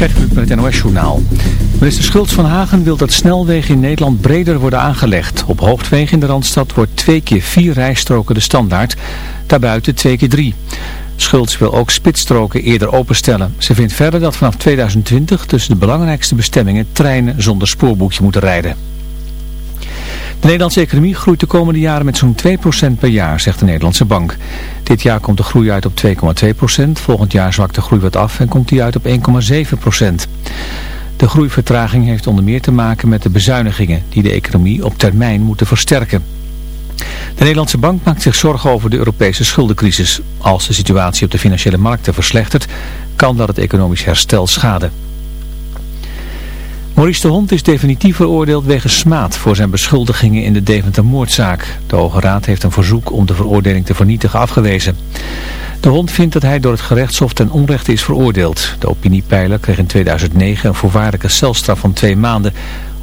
Gert met het NOS-journaal. Minister Schultz van Hagen wil dat snelwegen in Nederland breder worden aangelegd. Op hoofdwegen in de Randstad wordt twee keer vier rijstroken de standaard, daarbuiten twee keer drie. Schultz wil ook spitsstroken eerder openstellen. Ze vindt verder dat vanaf 2020 tussen de belangrijkste bestemmingen treinen zonder spoorboekje moeten rijden. De Nederlandse economie groeit de komende jaren met zo'n 2% per jaar, zegt de Nederlandse bank. Dit jaar komt de groei uit op 2,2%, volgend jaar zwakt de groei wat af en komt die uit op 1,7%. De groeivertraging heeft onder meer te maken met de bezuinigingen die de economie op termijn moeten versterken. De Nederlandse bank maakt zich zorgen over de Europese schuldencrisis. Als de situatie op de financiële markten verslechtert, kan dat het economisch herstel schaden. Maurice de Hond is definitief veroordeeld wegens smaad voor zijn beschuldigingen in de Deventer-moordzaak. De Hoge Raad heeft een verzoek om de veroordeling te vernietigen afgewezen. De Hond vindt dat hij door het gerechtshof ten onrechte is veroordeeld. De opiniepeiler kreeg in 2009 een voorwaardelijke celstraf van twee maanden...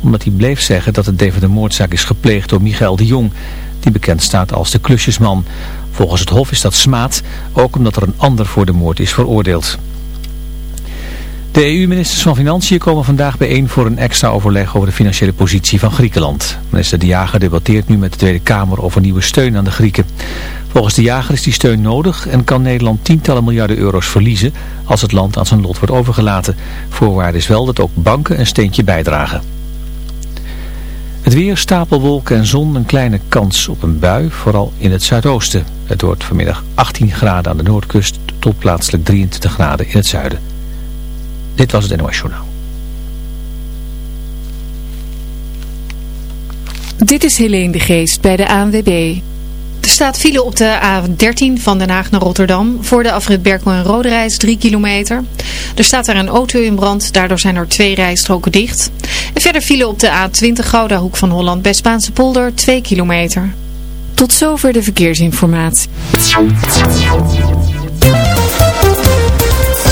omdat hij bleef zeggen dat de Deventer-moordzaak is gepleegd door Michael de Jong... die bekend staat als de klusjesman. Volgens het hof is dat smaad, ook omdat er een ander voor de moord is veroordeeld. De EU-ministers van Financiën komen vandaag bijeen voor een extra overleg over de financiële positie van Griekenland. Minister De Jager debatteert nu met de Tweede Kamer over nieuwe steun aan de Grieken. Volgens De Jager is die steun nodig en kan Nederland tientallen miljarden euro's verliezen als het land aan zijn lot wordt overgelaten. Voorwaarde is wel dat ook banken een steentje bijdragen. Het weer, stapelwolken en zon, een kleine kans op een bui, vooral in het zuidoosten. Het wordt vanmiddag 18 graden aan de noordkust tot plaatselijk 23 graden in het zuiden. Dit was het NOS Journaal. Dit is Helene de Geest bij de ANWB. Er staat file op de A13 van Den Haag naar Rotterdam. Voor de afrit Berkel en Roderijs 3 kilometer. Er staat daar een auto in brand. Daardoor zijn er twee rijstroken dicht. En verder file op de A20 Gouda Hoek van Holland bij Spaanse polder 2 kilometer. Tot zover de verkeersinformatie.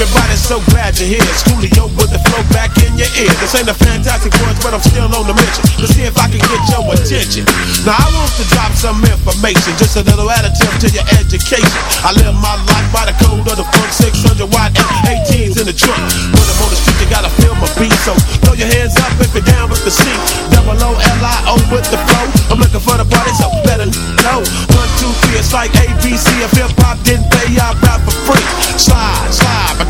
What up, everybody? So glad you're here. Schoolio with the flow back in your ear. This ain't a fantastic voice, but I'm still on the mission to see if I can get your attention. Now I want to drop some information, just a little additive to your education. I live my life by the code of the funk, 600 watt F18s in the trunk. When I'm on the street, you gotta feel my beat, so throw your hands up if you're down with the C. Double O L I O with the flow. I'm looking for the party, so better know. One, two, three, it's like ABC. If hip hop didn't pay, I rap for free. Slide, slide,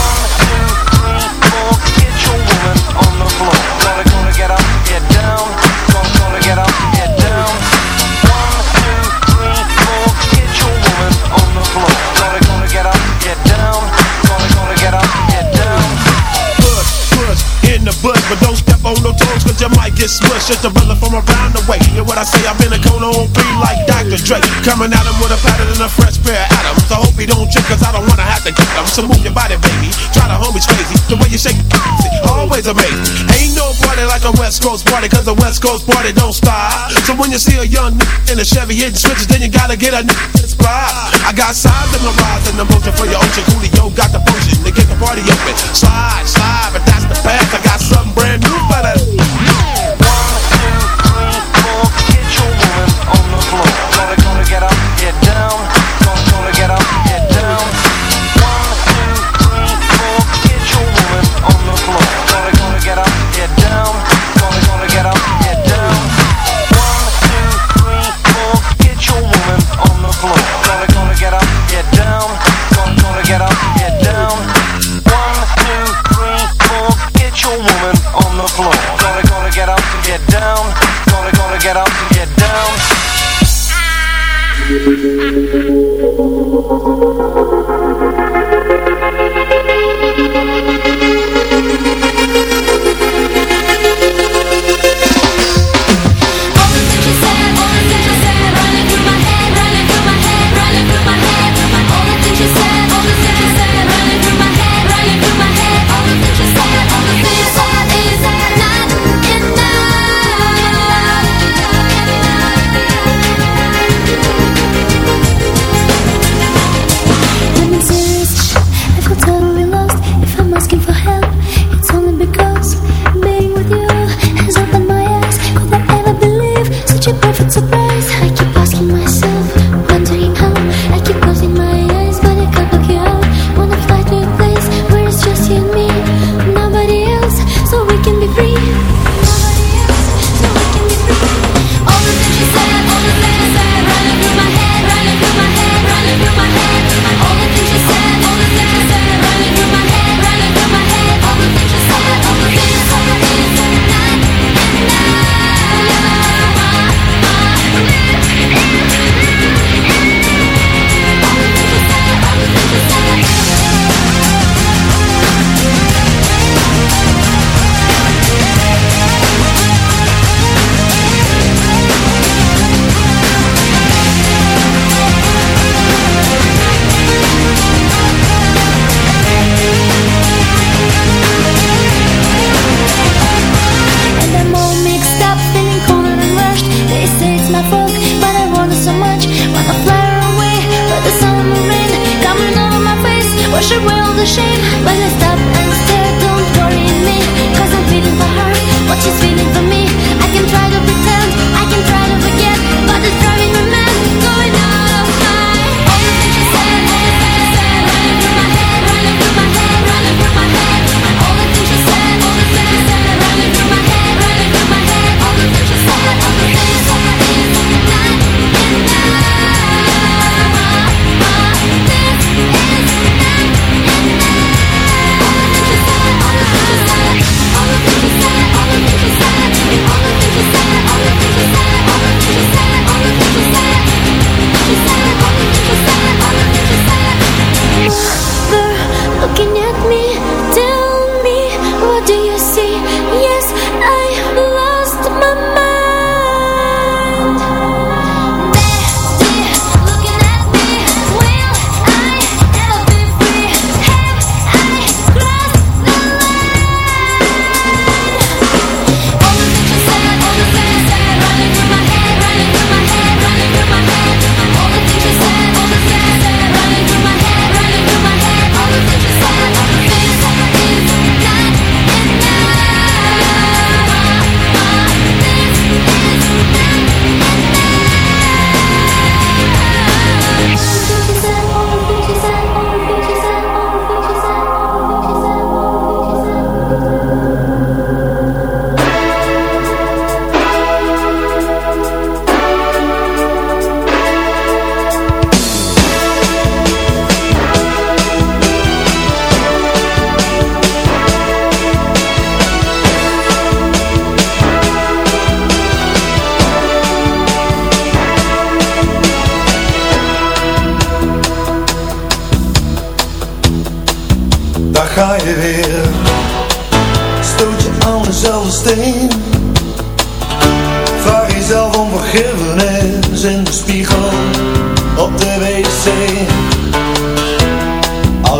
On no toes, cause you might get smushed. Just a brother from around the way. And what I say, I'm in a cone on three like Dr. Dre. Coming at him with a pattern and a fresh pair of atoms. I hope he don't trip, cause I don't wanna have to kick him. So move your body, baby. Try to homies crazy. The way you shake it, always amazing. Ain't no party like a West Coast party, cause the West Coast party don't stop. So when you see a young in a Chevy hitting switches, then you gotta get a inspired. I got signs in the rise and the motion for your ocean. Coolio got the potion to get the party open. Slide, slide, but that's the path. I got something Thank you.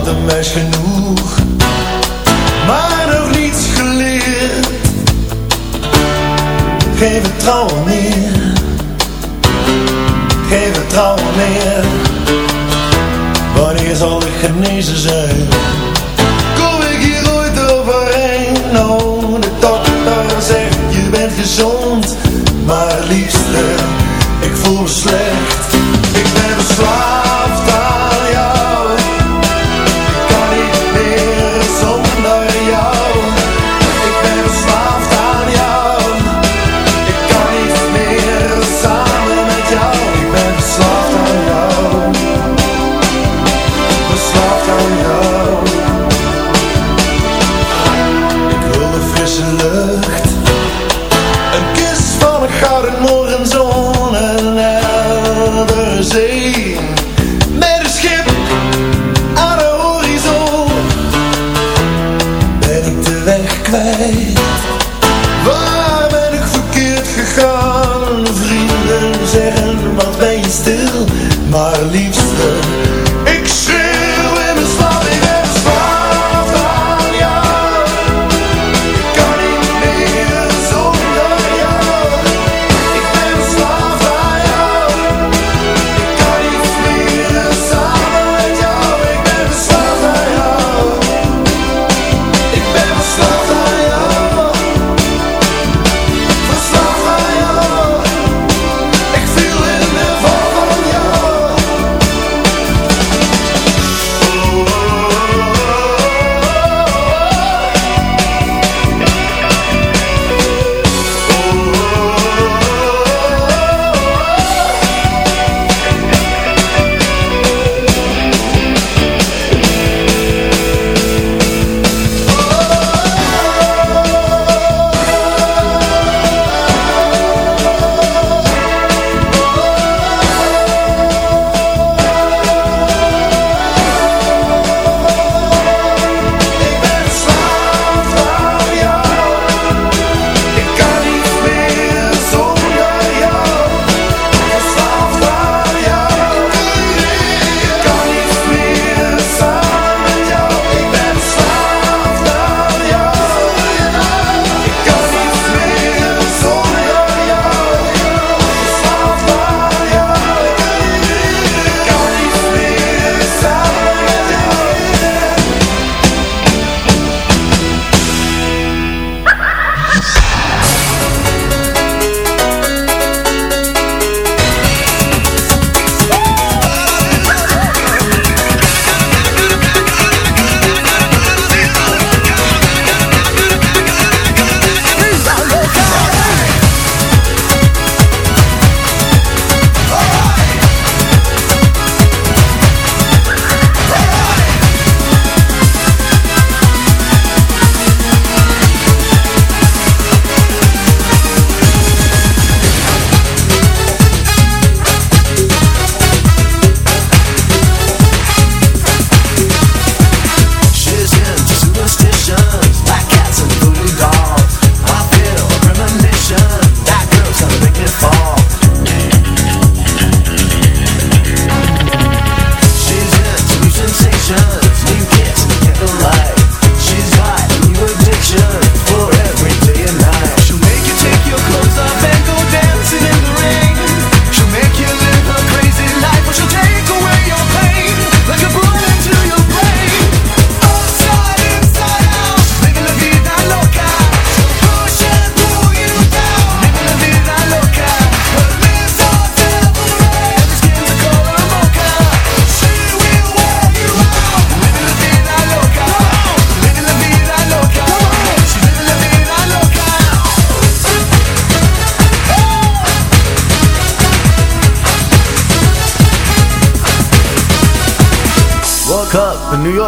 hadden mij genoeg, maar nog niets geleerd. Geen vertrouwen meer, geen vertrouwen meer. Wanneer zal ik genezen zijn?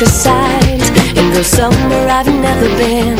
countryside. It somewhere I've never been.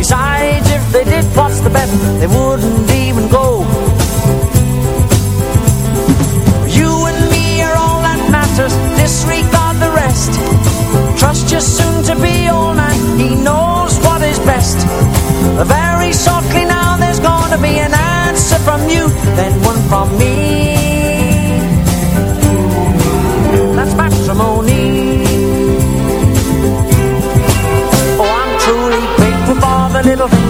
Besides, if they did what's the bet, they wouldn't even go. You and me are all that matters, disregard the rest. Trust your soon-to-be all night, he knows what is best. Very shortly now, there's gonna be an answer from you, then one from me.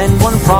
then one from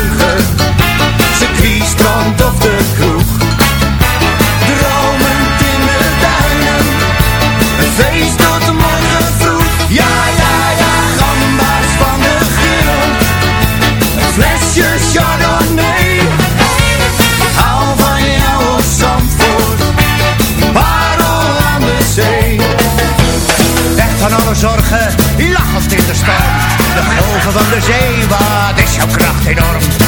Alle zorgen, lachend in de storm. De golven van de zee, wat is jouw kracht enorm.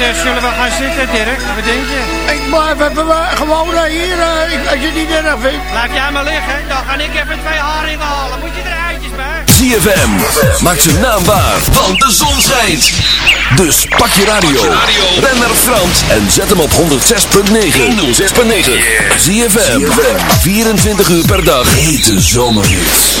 Eh, zullen we gaan zitten, Dirk? Wat denk je? Ik blijf even eh, gewoon hier, eh, als je het niet erg vindt. Laat jij maar liggen, dan ga ik even twee haringen halen. Moet je er eitjes bij? ZFM maakt zijn naam waar, want de zon schijnt. Dus pak je radio, ren naar Frans en zet hem op 106.9. 106.9. ZFM, 24 uur per dag. Hete zomerhits.